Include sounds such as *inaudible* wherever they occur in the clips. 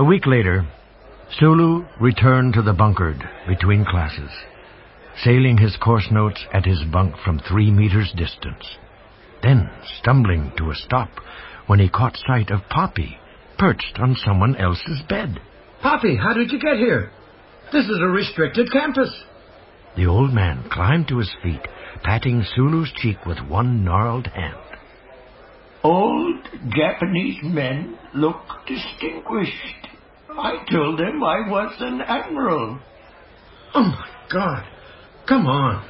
A week later, Sulu returned to the bunkered between classes, sailing his course notes at his bunk from three meters distance. Then, stumbling to a stop when he caught sight of Poppy perched on someone else's bed. Poppy, how did you get here? This is a restricted campus. The old man climbed to his feet, patting Sulu's cheek with one gnarled hand. Old Japanese men look distinguished. I told him I was an admiral. Oh, my God. Come on.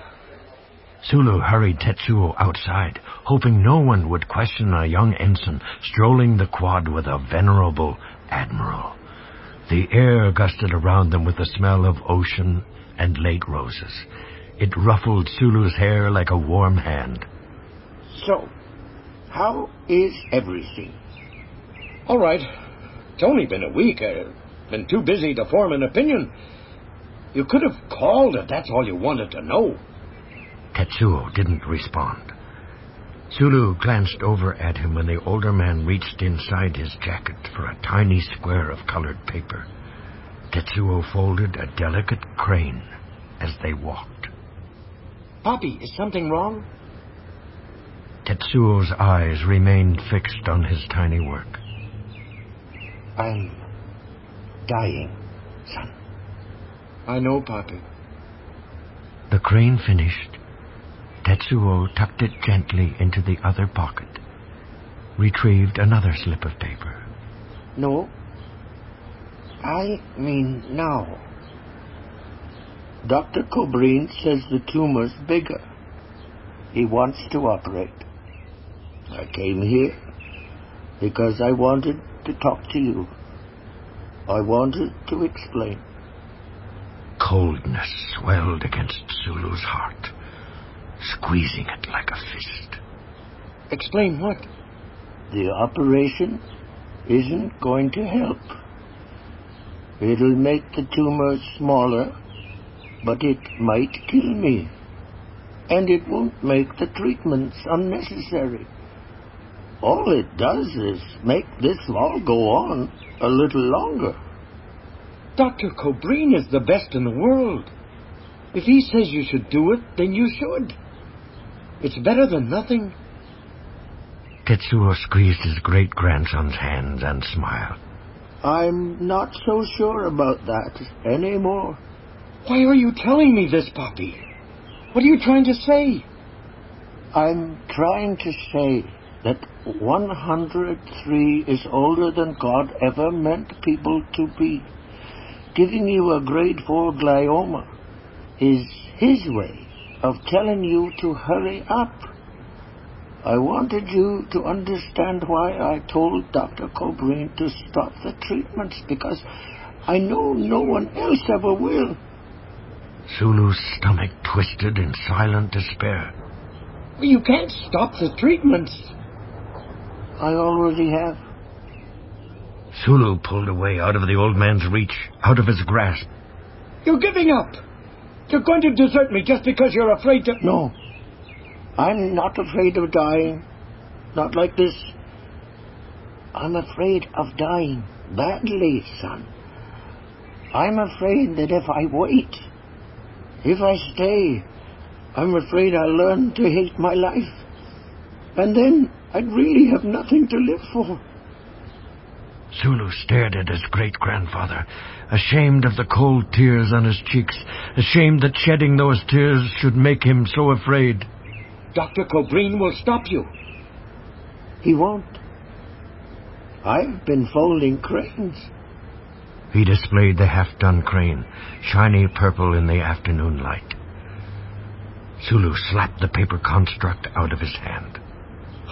Sulu hurried Tetsuo outside, hoping no one would question a young ensign strolling the quad with a venerable admiral. The air gusted around them with the smell of ocean and late roses. It ruffled Sulu's hair like a warm hand. So, how is everything? All right. It's only been a week. I've been too busy to form an opinion. You could have called if that's all you wanted to know. Tetsuo didn't respond. Sulu glanced over at him when the older man reached inside his jacket for a tiny square of colored paper. Tetsuo folded a delicate crane as they walked. Poppy, is something wrong? Tetsuo's eyes remained fixed on his tiny work. I'm dying, son. I know, Poppy. The crane finished. Tetsuo tucked it gently into the other pocket, retrieved another slip of paper. No. I mean now. Dr. Cobrin says the tumor's bigger. He wants to operate. I came here because I wanted to talk to you. I wanted to explain. Coldness swelled against Sulu's heart, squeezing it like a fist. Explain what? The operation isn't going to help. It'll make the tumor smaller, but it might kill me. And it won't make the treatments unnecessary. All it does is make this all go on a little longer. Dr. Cobrin is the best in the world. If he says you should do it, then you should. It's better than nothing. Tetsuo squeezed his great grandson's hands and smiled. I'm not so sure about that anymore. Why are you telling me this, Poppy? What are you trying to say? I'm trying to say that 103 is older than God ever meant people to be. Giving you a grade 4 glioma is His way of telling you to hurry up. I wanted you to understand why I told Dr. Cobrin to stop the treatments because I know no one else ever will. Sulu's stomach twisted in silent despair. You can't stop the treatments. I already have. Sulu pulled away out of the old man's reach, out of his grasp. You're giving up. You're going to desert me just because you're afraid to. No. I'm not afraid of dying. Not like this. I'm afraid of dying badly, son. I'm afraid that if I wait, if I stay, I'm afraid I'll learn to hate my life. And then I'd really have nothing to live for. Sulu stared at his great grandfather, ashamed of the cold tears on his cheeks, ashamed that shedding those tears should make him so afraid. Dr. Cobrin will stop you. He won't. I've been folding cranes. He displayed the half done crane, shiny purple in the afternoon light. Sulu slapped the paper construct out of his hand.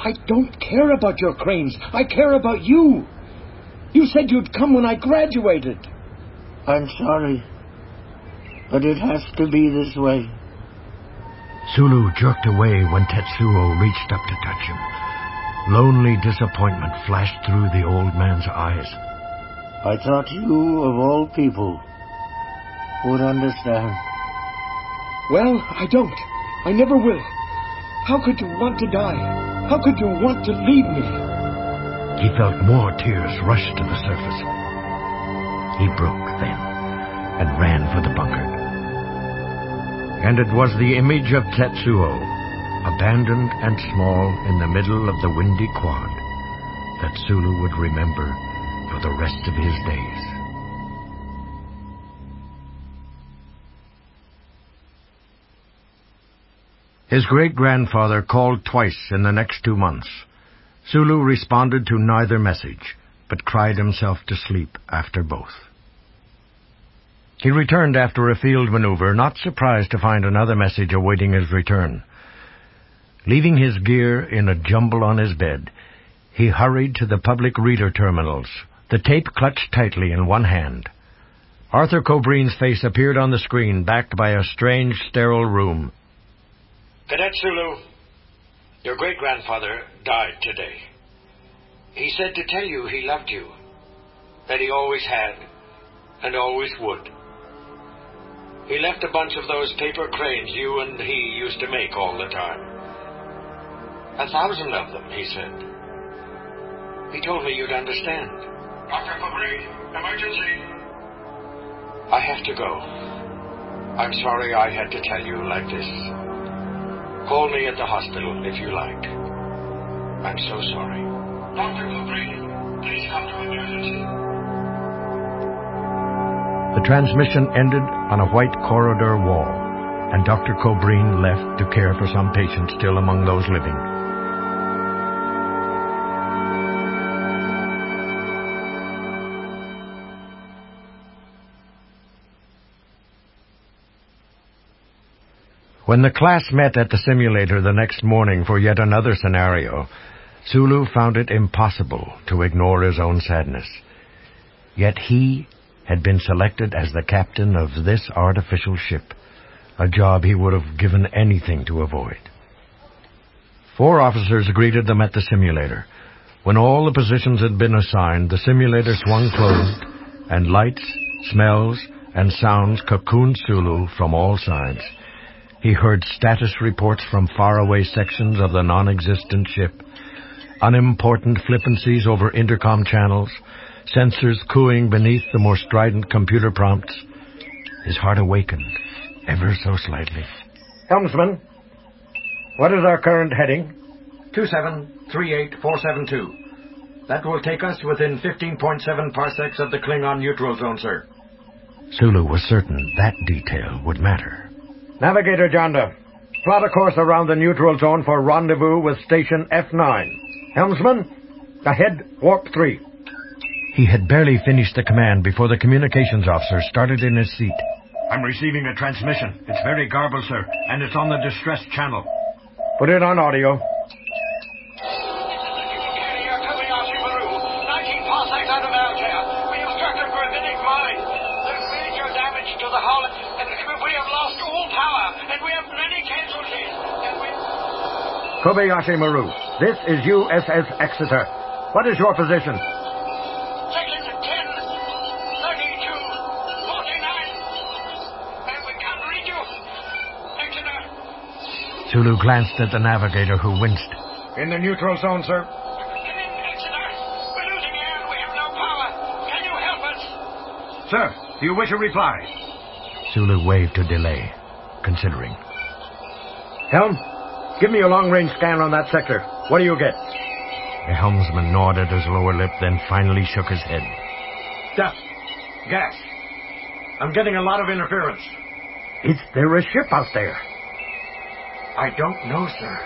I don't care about your cranes. I care about you. You said you'd come when I graduated. I'm sorry, but it has to be this way. Sulu jerked away when Tetsuo reached up to touch him. Lonely disappointment flashed through the old man's eyes. I thought you, of all people, would understand. Well, I don't. I never will. How could you want to die? How could you want to leave me? He felt more tears rush to the surface. He broke then and ran for the bunker. And it was the image of Tetsuo, abandoned and small in the middle of the windy quad, that Sulu would remember for the rest of his days. His great-grandfather called twice in the next two months. Sulu responded to neither message, but cried himself to sleep after both. He returned after a field maneuver, not surprised to find another message awaiting his return. Leaving his gear in a jumble on his bed, he hurried to the public reader terminals, the tape clutched tightly in one hand. Arthur Cobreen's face appeared on the screen, backed by a strange, sterile room. Cadet Sulu, your great-grandfather died today. He said to tell you he loved you, that he always had, and always would. He left a bunch of those paper cranes you and he used to make all the time. A thousand of them, he said. He told me you'd understand. Dr. Cobreen, emergency. I have to go. I'm sorry I had to tell you like this. Call me at the hospital if you like. I'm so sorry. Dr. Cobreen, please come to emergency. The transmission ended on a white corridor wall, and Dr. Cobreen left to care for some patients still among those living. When the class met at the simulator the next morning for yet another scenario, Sulu found it impossible to ignore his own sadness. Yet he had been selected as the captain of this artificial ship, a job he would have given anything to avoid. Four officers greeted them at the simulator. When all the positions had been assigned, the simulator swung closed, and lights, smells, and sounds cocooned Sulu from all sides. He heard status reports from faraway sections of the non-existent ship, unimportant flippancies over intercom channels, sensors cooing beneath the more strident computer prompts. His heart awakened, ever so slightly. Helmsman, what is our current heading? 2738472. That will take us within 15.7 parsecs of the Klingon neutral zone, sir. Sulu was certain that detail would matter. Navigator Janda, plot a course around the neutral zone for rendezvous with station F9. Helmsman, ahead, warp 3. He had barely finished the command before the communications officer started in his seat. I'm receiving a transmission. It's very garbled, sir, and it's on the distress channel. Put it on audio. Carrier Kobayashi Maru, 19 parsecs out of Altair. We have struck a gravitic mine. There's major damage to the hull, and we have lost all power, and we have many casualties, and we... Kobayashi Maru, this is USS Exeter. What is your position? Seconds 10, 32, 49, and we can't reach you. Exeter, Sulu glanced at the navigator who winced. In the neutral zone, sir. in, Exeter. We're losing air and we have no power. Can you help us? Sir, do you wish a reply? Sulu waved to delay, considering. Helm, give me a long-range scan on that sector. What do you get? The helmsman gnawed at his lower lip, then finally shook his head. Dust. Gas. I'm getting a lot of interference. Is there a ship out there? I don't know, sir.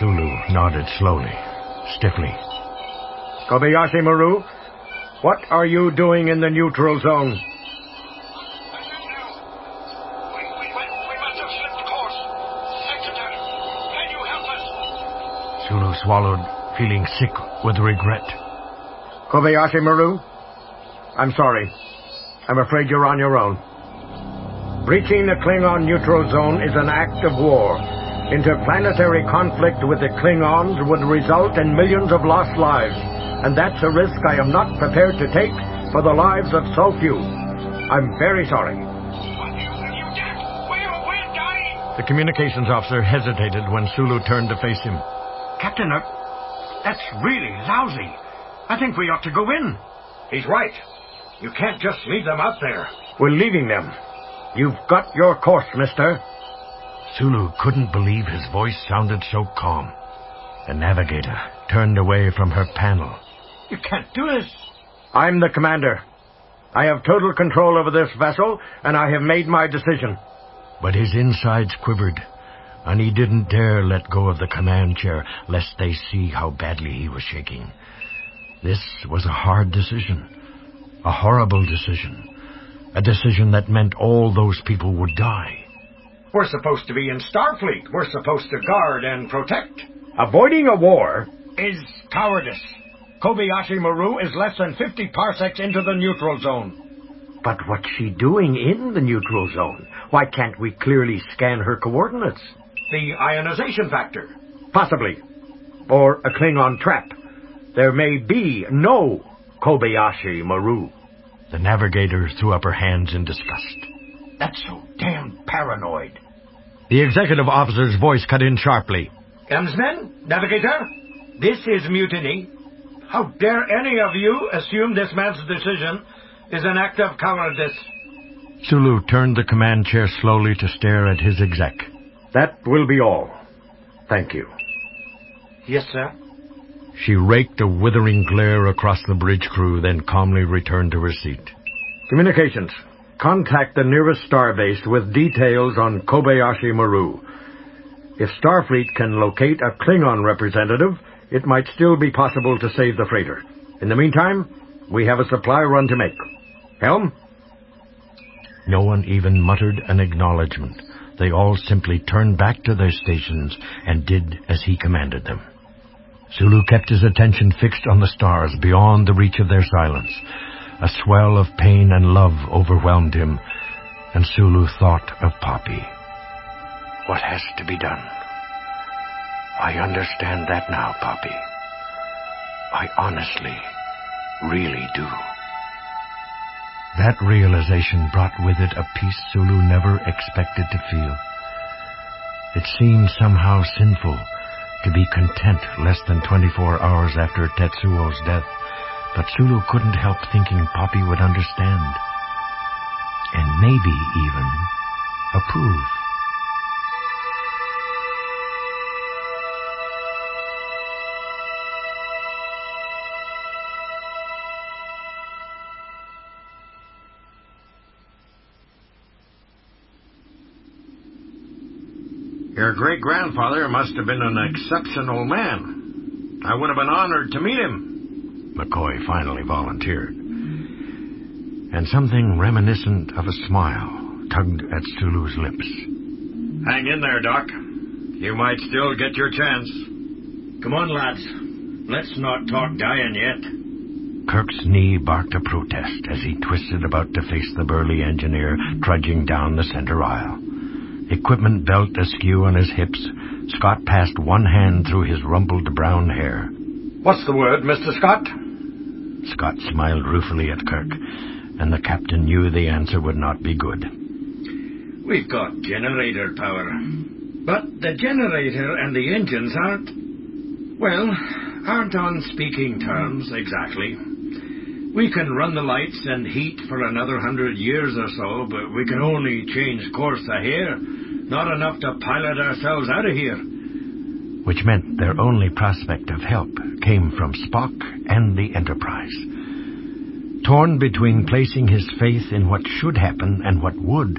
Sulu nodded slowly, stiffly. Kobayashi Maru, what are you doing in the neutral zone? I don't know. We, we, we, we must have slipped course. Exeter, can you help us? Sulu swallowed, feeling sick with regret. Kobayashi Maru, I'm sorry. I'm afraid you're on your own. Breaching the Klingon neutral zone is an act of war. Interplanetary conflict with the Klingons would result in millions of lost lives, and that's a risk I am not prepared to take for the lives of so few. I'm very sorry. What you, you did? We're, we're dying. The communications officer hesitated when Sulu turned to face him. Captain, uh, that's really lousy. I think we ought to go in. He's right. You can't just leave them out there. We're leaving them. You've got your course, mister. Sulu couldn't believe his voice sounded so calm. The navigator turned away from her panel. You can't do this. I'm the commander. I have total control over this vessel, and I have made my decision. But his insides quivered, and he didn't dare let go of the command chair lest they see how badly he was shaking. This was a hard decision, a horrible decision, a decision that meant all those people would die. We're supposed to be in Starfleet. We're supposed to guard and protect. Avoiding a war is cowardice. Kobayashi Maru is less than 50 parsecs into the neutral zone. But what's she doing in the neutral zone? Why can't we clearly scan her coordinates? The ionization factor. Possibly. Or a Klingon trap. There may be no Kobayashi Maru. The navigator threw up her hands in disgust. That's so damn paranoid. The executive officer's voice cut in sharply. Helmsman, navigator, this is mutiny. How dare any of you assume this man's decision is an act of cowardice? Sulu turned the command chair slowly to stare at his exec. That will be all. Thank you. Yes, sir. She raked a withering glare across the bridge crew, then calmly returned to her seat. Communications. Contact the nearest starbase with details on Kobayashi Maru. If Starfleet can locate a Klingon representative, it might still be possible to save the freighter. In the meantime, we have a supply run to make. Helm? No one even muttered an acknowledgement. They all simply turned back to their stations and did as he commanded them. Sulu kept his attention fixed on the stars beyond the reach of their silence. A swell of pain and love overwhelmed him, and Sulu thought of Poppy. What has to be done? I understand that now, Poppy. I honestly, really do. That realization brought with it a peace Sulu never expected to feel. It seemed somehow sinful to be content less than 24 hours after Tetsuo's death, but Sulu couldn't help thinking Poppy would understand. And maybe even approve. Your great grandfather must have been an exceptional man. I would have been honored to meet him. McCoy finally volunteered. And something reminiscent of a smile tugged at Sulu's lips. Hang in there, Doc. You might still get your chance. Come on, lads. Let's not talk dying yet. Kirk's knee barked a protest as he twisted about to face the burly engineer trudging down the center aisle. Equipment belt askew on his hips, Scott passed one hand through his rumpled brown hair. What's the word, Mr. Scott? Scott smiled ruefully at Kirk, and the captain knew the answer would not be good. We've got generator power. But the generator and the engines aren't, well, aren't on speaking terms exactly. We can run the lights and heat for another hundred years or so, but we can only change course a hair. Not enough to pilot ourselves out of here. Which meant their only prospect of help came from Spock and the Enterprise. Torn between placing his faith in what should happen and what would,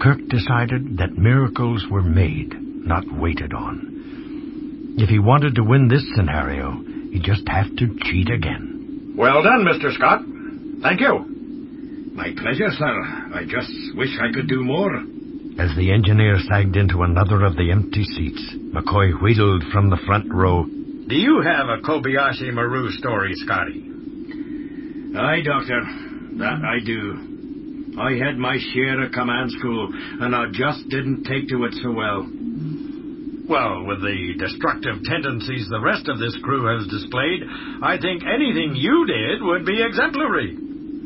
Kirk decided that miracles were made, not waited on. If he wanted to win this scenario, he'd just have to cheat again. Well done, Mr. Scott. Thank you. My pleasure, sir. I just wish I could do more. As the engineer sagged into another of the empty seats, McCoy wheedled from the front row. Do you have a Kobayashi Maru story, Scotty? Aye, Doctor. That I do. I had my share of command school, and I just didn't take to it so well. Well, with the destructive tendencies the rest of this crew has displayed, I think anything you did would be exemplary.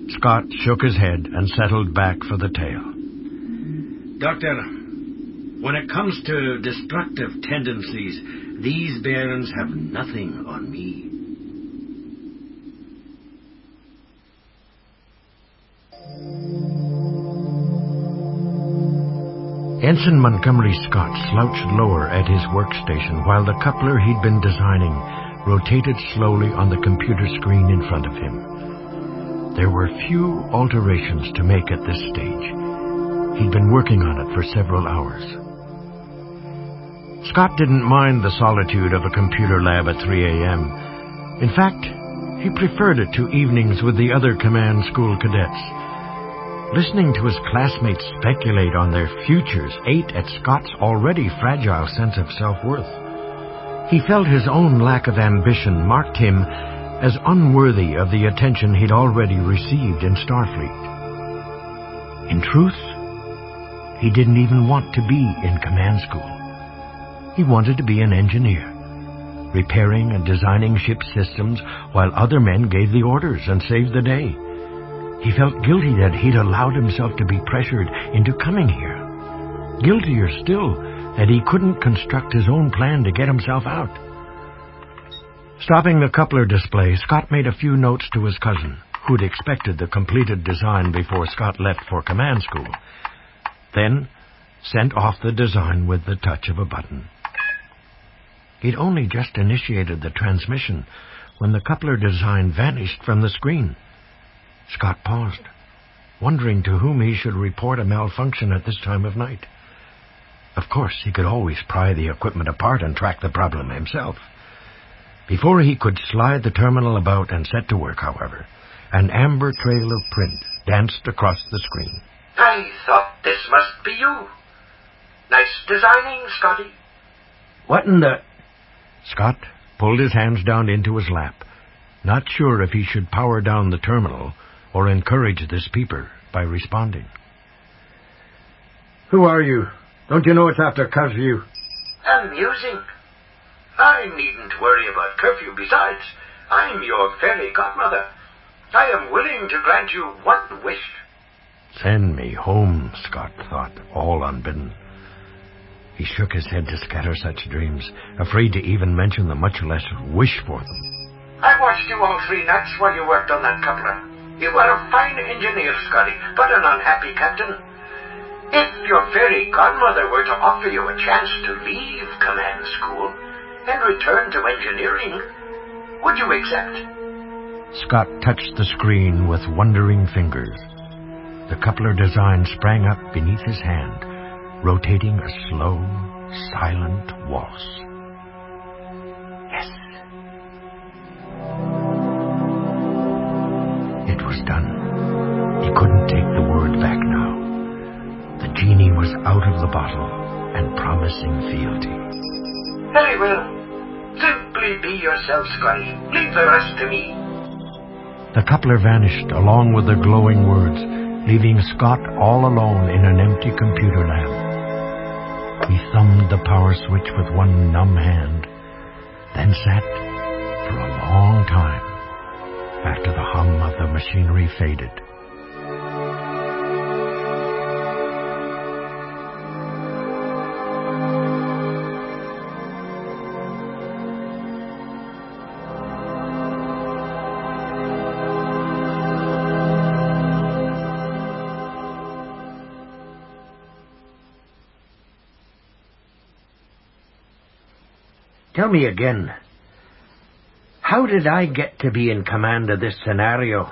Scott shook his head and settled back for the tale. Doctor, when it comes to destructive tendencies, these bairns have nothing on me. Ensign Montgomery Scott slouched lower at his workstation while the coupler he'd been designing rotated slowly on the computer screen in front of him. There were few alterations to make at this stage. He'd been working on it for several hours. Scott didn't mind the solitude of a computer lab at 3 a.m. In fact, he preferred it to evenings with the other command school cadets. Listening to his classmates speculate on their futures ate at Scott's already fragile sense of self-worth. He felt his own lack of ambition marked him as unworthy of the attention he'd already received in Starfleet. In truth, he didn't even want to be in command school. He wanted to be an engineer, repairing and designing ship systems while other men gave the orders and saved the day. He felt guilty that he'd allowed himself to be pressured into coming here. Guiltier still that he couldn't construct his own plan to get himself out. Stopping the coupler display, Scott made a few notes to his cousin, who'd expected the completed design before Scott left for command school. Then sent off the design with the touch of a button. He'd only just initiated the transmission when the coupler design vanished from the screen. Scott paused, wondering to whom he should report a malfunction at this time of night. Of course, he could always pry the equipment apart and track the problem himself. Before he could slide the terminal about and set to work, however, an amber trail of print danced across the screen. I thought this must be you. Nice designing, Scotty. What in the... Scott pulled his hands down into his lap, not sure if he should power down the terminal or encourage this peeper by responding. Who are you? Don't you know it's after curfew? Amusing. I needn't worry about curfew. Besides, I'm your fairy godmother. I am willing to grant you one wish. Send me home, Scott thought, all unbidden. He shook his head to scatter such dreams, afraid to even mention them, much less wish for them. I watched you all three nights while you worked on that coupler. You were a fine engineer, Scotty, but an unhappy captain. If your fairy godmother were to offer you a chance to leave command school and return to engineering, would you accept? Scott touched the screen with wondering fingers. The coupler design sprang up beneath his hand, rotating a slow, silent waltz. Yes. It was done. He couldn't take the word back now. The genie was out of the bottle and promising fealty. Very well. Simply be yourself, Scotty. Leave the rest to me. The coupler vanished along with the glowing words, leaving Scott all alone in an empty computer lab. He thumbed the power switch with one numb hand, then sat for a long time after the hum of the machinery faded. Me again. How did I get to be in command of this scenario?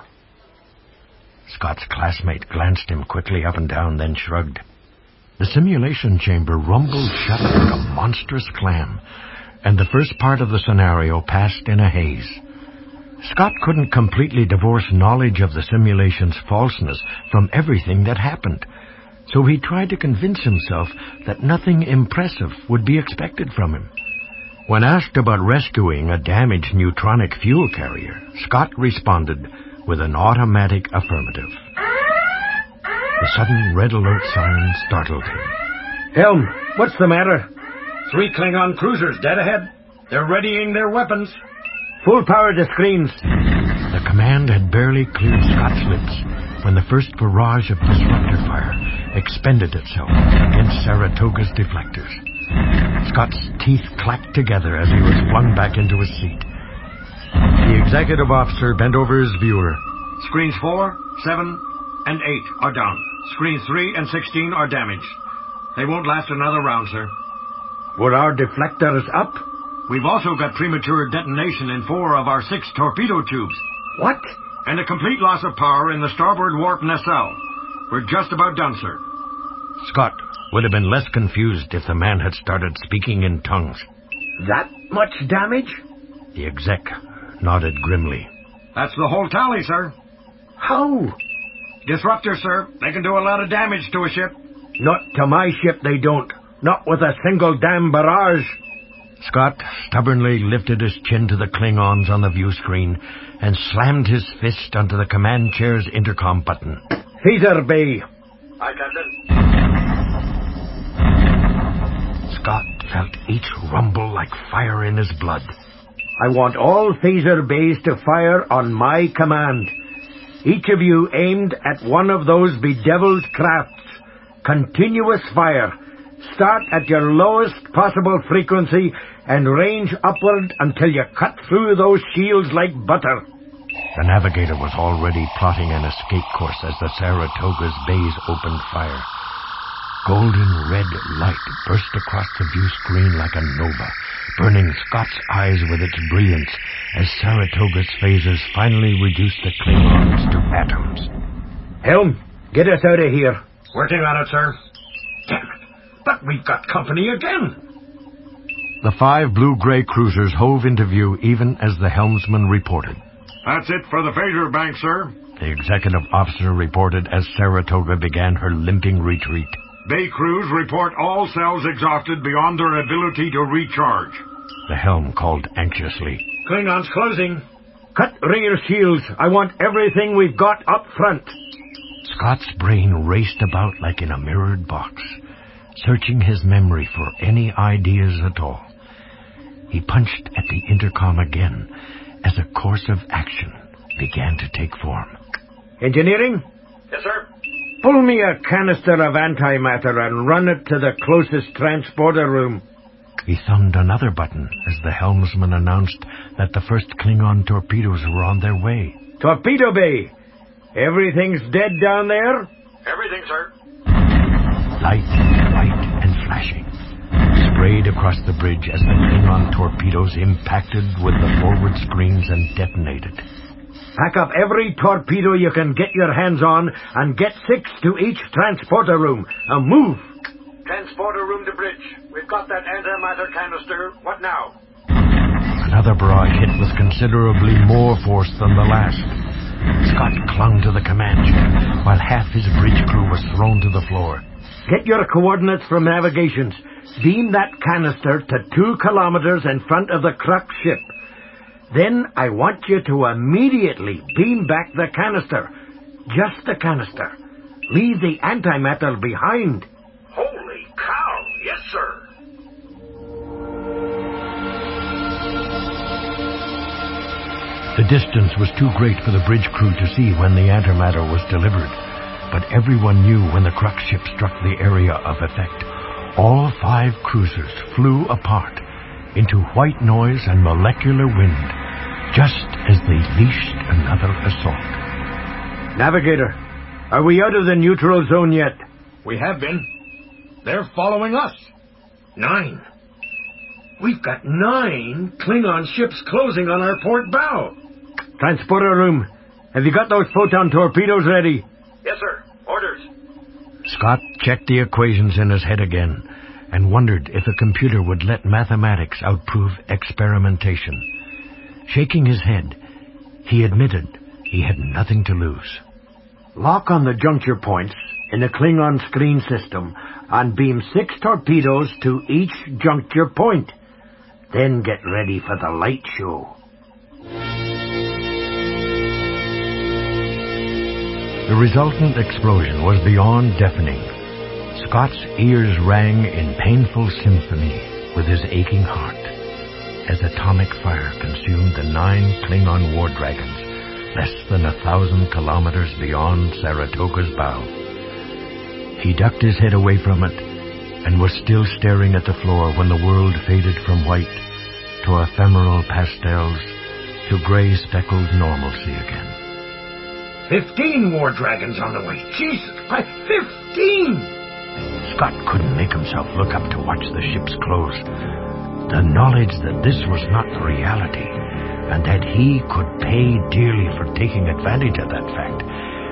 Scott's classmate glanced him quickly up and down, then shrugged. The simulation chamber rumbled shut like a monstrous clam, and the first part of the scenario passed in a haze. Scott couldn't completely divorce knowledge of the simulation's falseness from everything that happened, so he tried to convince himself that nothing impressive would be expected from him. When asked about rescuing a damaged neutronic fuel carrier, Scott responded with an automatic affirmative. The sudden red alert siren startled him. Helm, what's the matter? Three Klingon cruisers dead ahead. They're readying their weapons. Full power to screens. The command had barely cleared Scott's lips when the first barrage of disruptor fire expended itself against Saratoga's deflectors. Scott's teeth clacked together as he was flung back into his seat. The executive officer bent over his viewer. Screens 4, 7, and 8 are down. Screens 3 and 16 are damaged. They won't last another round, sir. Were our deflectors up? We've also got premature detonation in four of our six torpedo tubes. What? And a complete loss of power in the starboard warp nacelle. We're just about done, sir. Scott would have been less confused if the man had started speaking in tongues. That much damage? The exec nodded grimly. That's the whole tally, sir. How? Disruptor, sir. They can do a lot of damage to a ship. Not to my ship, they don't. Not with a single damn barrage. Scott stubbornly lifted his chin to the Klingons on the view screen and slammed his fist onto the command chair's intercom button. Phaser Bay. Aye, Captain. Scott felt each rumble like fire in his blood. I want all phaser bays to fire on my command. Each of you aimed at one of those bedeviled crafts. Continuous fire. Start at your lowest possible frequency and range upward until you cut through those shields like butter. The navigator was already plotting an escape course as the Saratoga's bays opened fire. Golden red light burst across the view screen like a nova, burning Scott's eyes with its brilliance as Saratoga's phasers finally reduced the Klingons to atoms. Helm, get us out of here. Working on it, sir. Damn it. But we've got company again. The five blue-gray cruisers hove into view even as the helmsman reported. That's it for the phaser bank, sir. The executive officer reported as Saratoga began her limping retreat. Bay crews report all cells exhausted beyond their ability to recharge. The helm called anxiously. Klingons closing. Cut rear shields. I want everything we've got up front. Scott's brain raced about like in a mirrored box, searching his memory for any ideas at all. He punched at the intercom again as a course of action began to take form. Engineering, Yes, sir. Pull me a canister of antimatter and run it to the closest transporter room. He thumbed another button as the helmsman announced that the first Klingon torpedoes were on their way. Torpedo Bay. Everything's dead down there? Everything, sir. Light, white, and flashing, sprayed across the bridge as the Klingon torpedoes impacted with the forward screens and detonated. Pack up every torpedo you can get your hands on and get six to each transporter room. Now move. Transporter room to bridge. We've got that antimatter canister. What now? Another barrage hit with considerably more force than the last. Scott clung to the command chair while half his bridge crew was thrown to the floor. Get your coordinates from navigations. Beam that canister to two kilometers in front of the Kruk ship. Then I want you to immediately beam back the canister. Just the canister. Leave the antimatter behind. Holy cow! Yes, sir. The distance was too great for the bridge crew to see when the antimatter was delivered, but everyone knew when the Kruk ship struck the area of effect. All five cruisers flew apart into white noise and molecular wind, just as they leashed another assault. Navigator, are we out of the neutral zone yet? We have been. They're following us. Nine. We've got nine Klingon ships closing on our port bow. Transporter room. Have you got those photon torpedoes ready? Yes, sir. Orders. Scott checked the equations in his head again and wondered if a computer would let mathematics outprove experimentation. Shaking his head, he admitted he had nothing to lose. Lock on the juncture points in the Klingon screen system and beam six torpedoes to each juncture point. Then get ready for the light show. The resultant explosion was beyond deafening. Scott's ears rang in painful symphony with his aching heart as atomic fire consumed the nine Klingon war dragons less than a thousand kilometers beyond Saratoga's bow. He ducked his head away from it and was still staring at the floor when the world faded from white to ephemeral pastels to gray speckled normalcy again. Fifteen war dragons on the way. Jesus, I, fifteen! Scott couldn't make himself look up to watch the ships close. The knowledge that this was not the reality, and that he could pay dearly for taking advantage of that fact,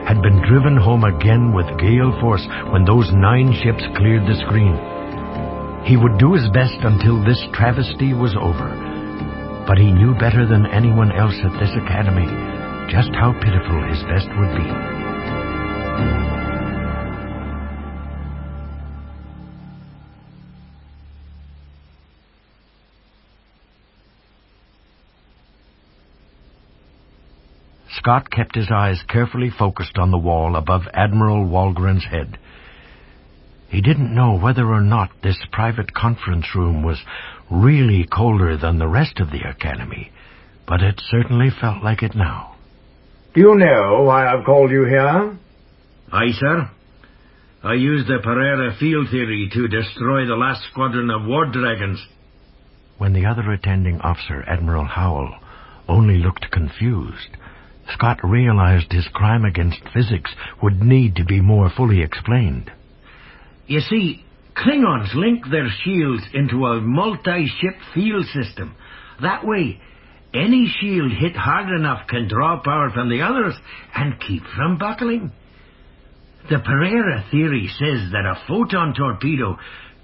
had been driven home again with gale force when those nine ships cleared the screen. He would do his best until this travesty was over, but he knew better than anyone else at this academy just how pitiful his best would be. Scott kept his eyes carefully focused on the wall above Admiral Walgren's head. He didn't know whether or not this private conference room was really colder than the rest of the Academy, but it certainly felt like it now. Do you know why I've called you here? Aye, sir. I used the Pereira field theory to destroy the last squadron of war dragons. When the other attending officer, Admiral Howell, only looked confused, Scott realized his crime against physics would need to be more fully explained. You see, Klingons link their shields into a multi-ship field system. That way, any shield hit hard enough can draw power from the others and keep from buckling. The Pereira theory says that a photon torpedo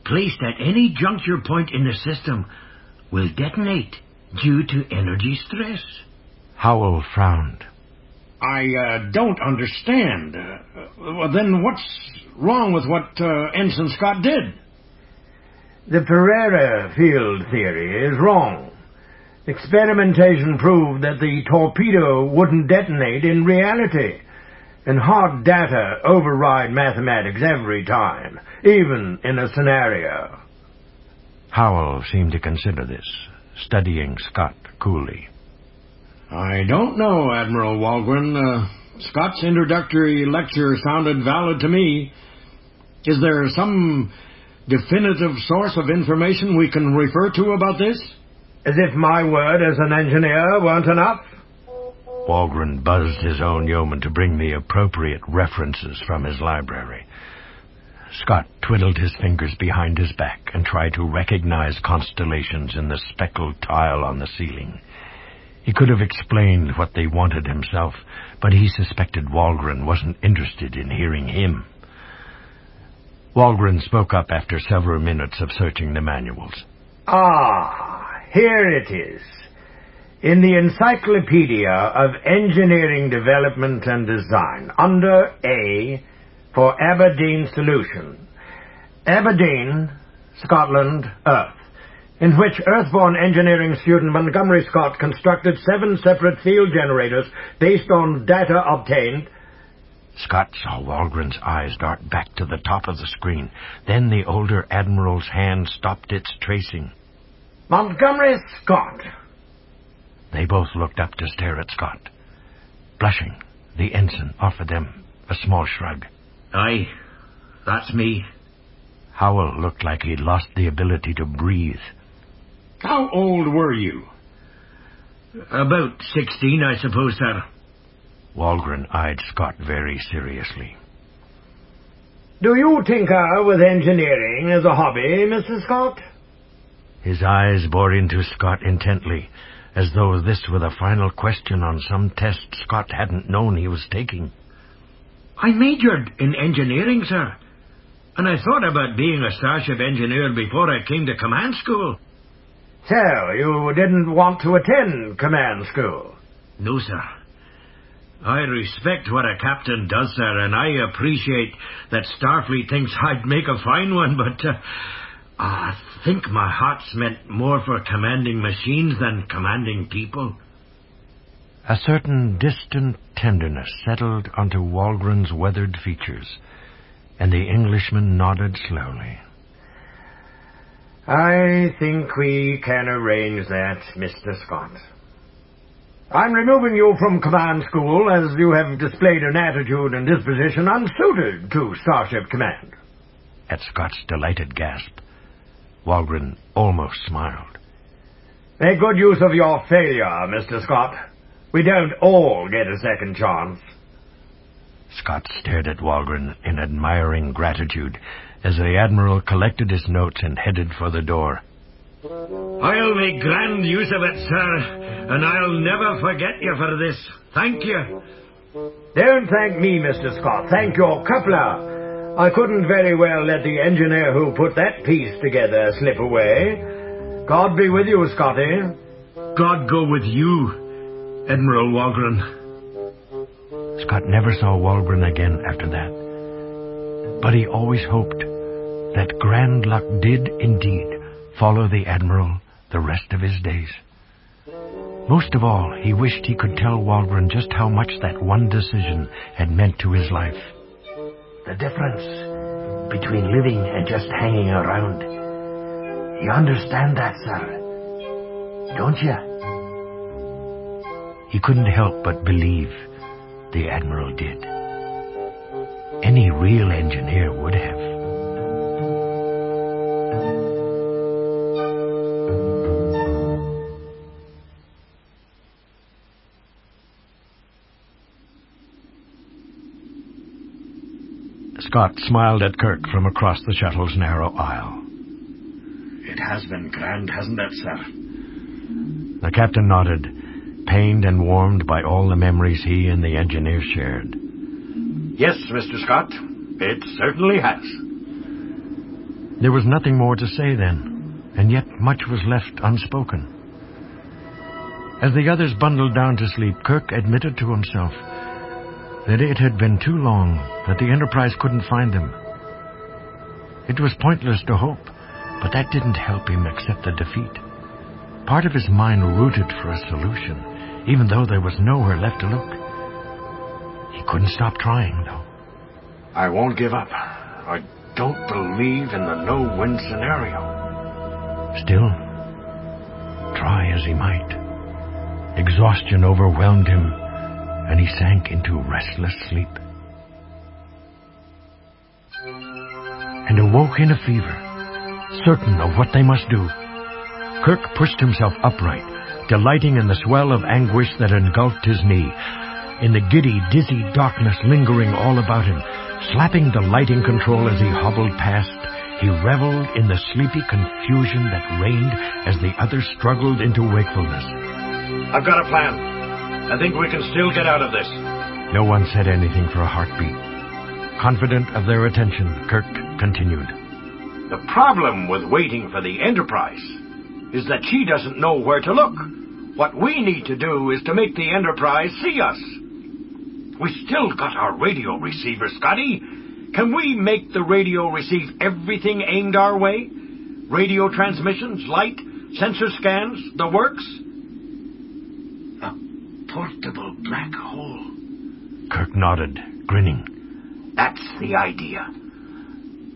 placed at any juncture point in the system will detonate due to energy stress. Howell frowned. I uh, don't understand. Uh, well, then what's wrong with what uh, Ensign Scott did? The Pereira field theory is wrong. Experimentation proved that the torpedo wouldn't detonate in reality. And hard data override mathematics every time, even in a scenario. Howell seemed to consider this, studying Scott coolly. I don't know, Admiral Walgren. Uh, Scott's introductory lecture sounded valid to me. Is there some definitive source of information we can refer to about this? As if my word as an engineer weren't enough? Walgren buzzed his own yeoman to bring the appropriate references from his library. Scott twiddled his fingers behind his back and tried to recognize constellations in the speckled tile on the ceiling. He could have explained what they wanted himself, but he suspected Walgren wasn't interested in hearing him. Walgren spoke up after several minutes of searching the manuals. Ah, here it is. In the Encyclopedia of Engineering Development and Design, under A for Aberdeen Solution. Aberdeen, Scotland, Earth in which Earthborn engineering student Montgomery Scott constructed seven separate field generators based on data obtained. Scott saw Walgren's eyes dart back to the top of the screen. Then the older admiral's hand stopped its tracing. Montgomery Scott. They both looked up to stare at Scott. Blushing, the ensign offered them a small shrug. Aye, that's me. Howell looked like he'd lost the ability to breathe. How old were you? About sixteen, I suppose, sir. Walgren eyed Scott very seriously. Do you tinker with engineering as a hobby, Mr. Scott? His eyes bored into Scott intently, as though this were the final question on some test Scott hadn't known he was taking. I majored in engineering, sir. And I thought about being a starship engineer before I came to command school. So, you didn't want to attend command school? No, sir. I respect what a captain does, sir, and I appreciate that Starfleet thinks I'd make a fine one, *laughs* but uh, I think my heart's meant more for commanding machines than commanding people. A certain distant tenderness settled onto Walgren's weathered features, and the Englishman nodded slowly. I think we can arrange that, Mr. Scott. I'm removing you from command school as you have displayed an attitude and disposition unsuited to Starship Command. At Scott's delighted gasp, Walgren almost smiled. Make good use of your failure, Mr. Scott. We don't all get a second chance. Scott stared at Walgren in admiring gratitude as the Admiral collected his notes and headed for the door. I'll make grand use of it, sir, and I'll never forget you for this. Thank you. Don't thank me, Mr. Scott. Thank your coupler. I couldn't very well let the engineer who put that piece together slip away. God be with you, Scotty. God go with you, Admiral Walgren. Scott never saw Walgren again after that. But he always hoped that grand luck did indeed follow the Admiral the rest of his days. Most of all, he wished he could tell Walgren just how much that one decision had meant to his life. The difference between living and just hanging around. You understand that, sir? Don't you? He couldn't help but believe the Admiral did. Any real engineer would have. Scott smiled at Kirk from across the shuttle's narrow aisle. It has been grand, hasn't it, sir? The captain nodded, pained and warmed by all the memories he and the engineer shared. Yes, Mr. Scott, it certainly has. There was nothing more to say then, and yet much was left unspoken. As the others bundled down to sleep, Kirk admitted to himself that it had been too long that the Enterprise couldn't find them. It was pointless to hope, but that didn't help him accept the defeat. Part of his mind rooted for a solution, even though there was nowhere left to look. He couldn't stop trying, though. I won't give up. I don't believe in the no-win scenario. Still, try as he might. Exhaustion overwhelmed him, and he sank into restless sleep. And awoke in a fever, certain of what they must do. Kirk pushed himself upright, delighting in the swell of anguish that engulfed his knee, in the giddy, dizzy darkness lingering all about him. Slapping the lighting control as he hobbled past, he reveled in the sleepy confusion that reigned as the others struggled into wakefulness. I've got a plan. I think we can still get out of this. No one said anything for a heartbeat. Confident of their attention, Kirk continued. The problem with waiting for the Enterprise is that she doesn't know where to look. What we need to do is to make the Enterprise see us. We still got our radio receiver, Scotty. Can we make the radio receive everything aimed our way? Radio transmissions, light, sensor scans, the works? A portable black hole. Kirk nodded, grinning. That's the idea.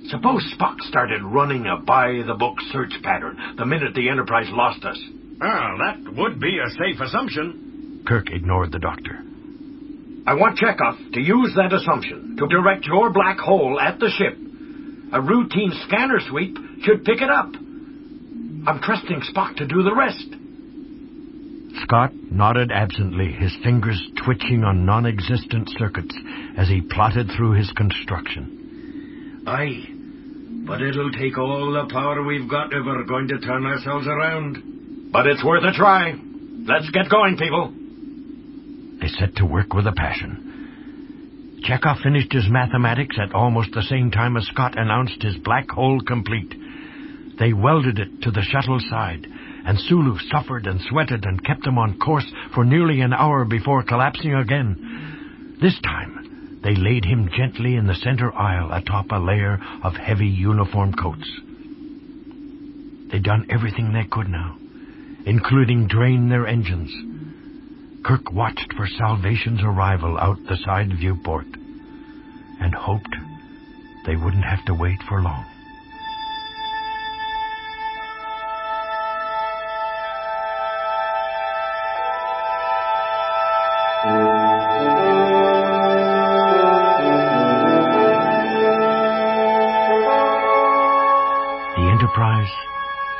Suppose Spock started running a by-the-book search pattern the minute the Enterprise lost us. Well, that would be a safe assumption. Kirk ignored the doctor. I want Chekov to use that assumption to direct your black hole at the ship. A routine scanner sweep should pick it up. I'm trusting Spock to do the rest. Scott nodded absently, his fingers twitching on non-existent circuits as he plotted through his construction. Aye, but it'll take all the power we've got if we're going to turn ourselves around. But it's worth a try. Let's get going, people. They set to work with a passion. Chekov finished his mathematics at almost the same time as Scott announced his black hole complete. They welded it to the shuttle side, and Sulu suffered and sweated and kept them on course for nearly an hour before collapsing again. This time, they laid him gently in the center aisle atop a layer of heavy uniform coats. They'd done everything they could now, including drain their engines. Kirk watched for Salvation's arrival out the side viewport and hoped they wouldn't have to wait for long. Enterprise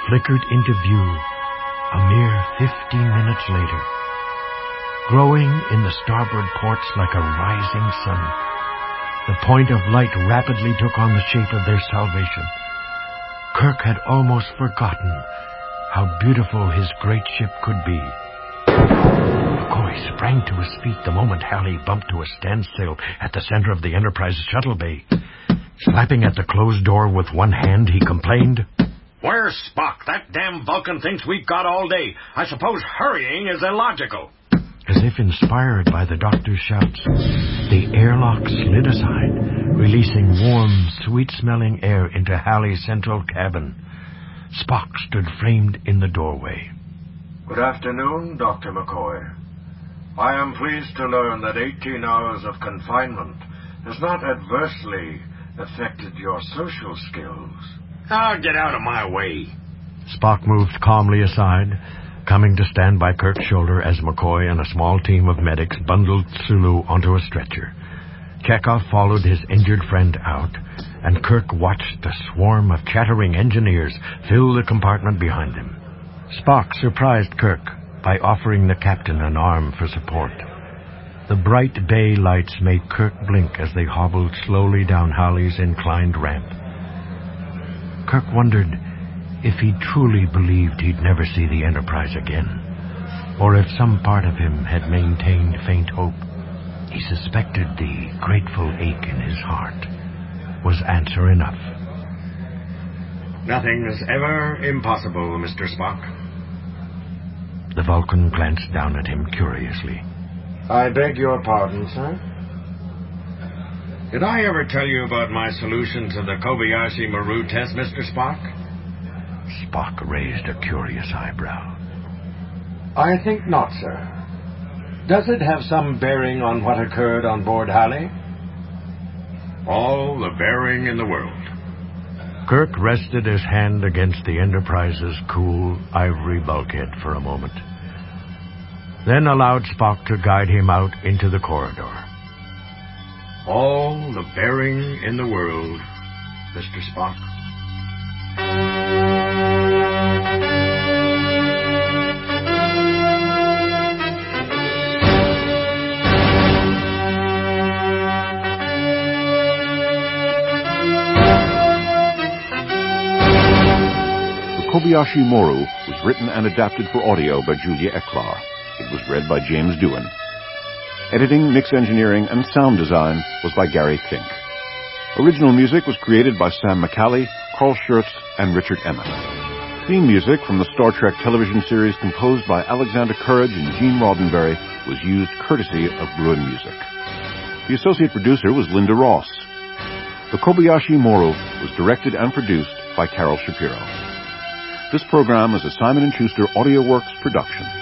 flickered into view a mere fifteen minutes later growing in the starboard ports like a rising sun. The point of light rapidly took on the shape of their salvation. Kirk had almost forgotten how beautiful his great ship could be. McCoy sprang to his feet the moment Halley bumped to a standstill at the center of the Enterprise's shuttle bay. Slapping at the closed door with one hand, he complained, Where's Spock? That damn Vulcan thinks we've got all day. I suppose hurrying is illogical. As if inspired by the doctor's shouts, the airlock slid aside, releasing warm, sweet-smelling air into Halley's central cabin. Spock stood framed in the doorway. Good afternoon, Dr. McCoy. I am pleased to learn that 18 hours of confinement has not adversely affected your social skills. Ah, get out of my way. Spock moved calmly aside, coming to stand by Kirk's shoulder as McCoy and a small team of medics bundled Sulu onto a stretcher. Chekov followed his injured friend out, and Kirk watched the swarm of chattering engineers fill the compartment behind him. Spock surprised Kirk by offering the captain an arm for support. The bright bay lights made Kirk blink as they hobbled slowly down Halley's inclined ramp. Kirk wondered if he truly believed he'd never see the Enterprise again, or if some part of him had maintained faint hope. He suspected the grateful ache in his heart was answer enough. Nothing's ever impossible, Mr. Spock. The Vulcan glanced down at him curiously. I beg your pardon, sir? Did I ever tell you about my solution to the Kobayashi Maru test, Mr. Spock? Spock raised a curious eyebrow. I think not, sir. Does it have some bearing on what occurred on board Halley? All the bearing in the world. Kirk rested his hand against the Enterprise's cool ivory bulkhead for a moment, then allowed Spock to guide him out into the corridor. All the bearing in the world, Mr. Spock. The Kobayashi Maru was written and adapted for audio by Julia Ecklar. It was read by James Doohan. Editing, mix engineering, and sound design was by Gary Fink. Original music was created by Sam McCallie, Carl Schurz, and Richard Emmett. Theme music from the Star Trek television series composed by Alexander Courage and Gene Roddenberry was used courtesy of Bruin Music. The associate producer was Linda Ross. The Kobayashi Maru was directed and produced by Carol Shapiro. This program is a Simon & Schuster AudioWorks production.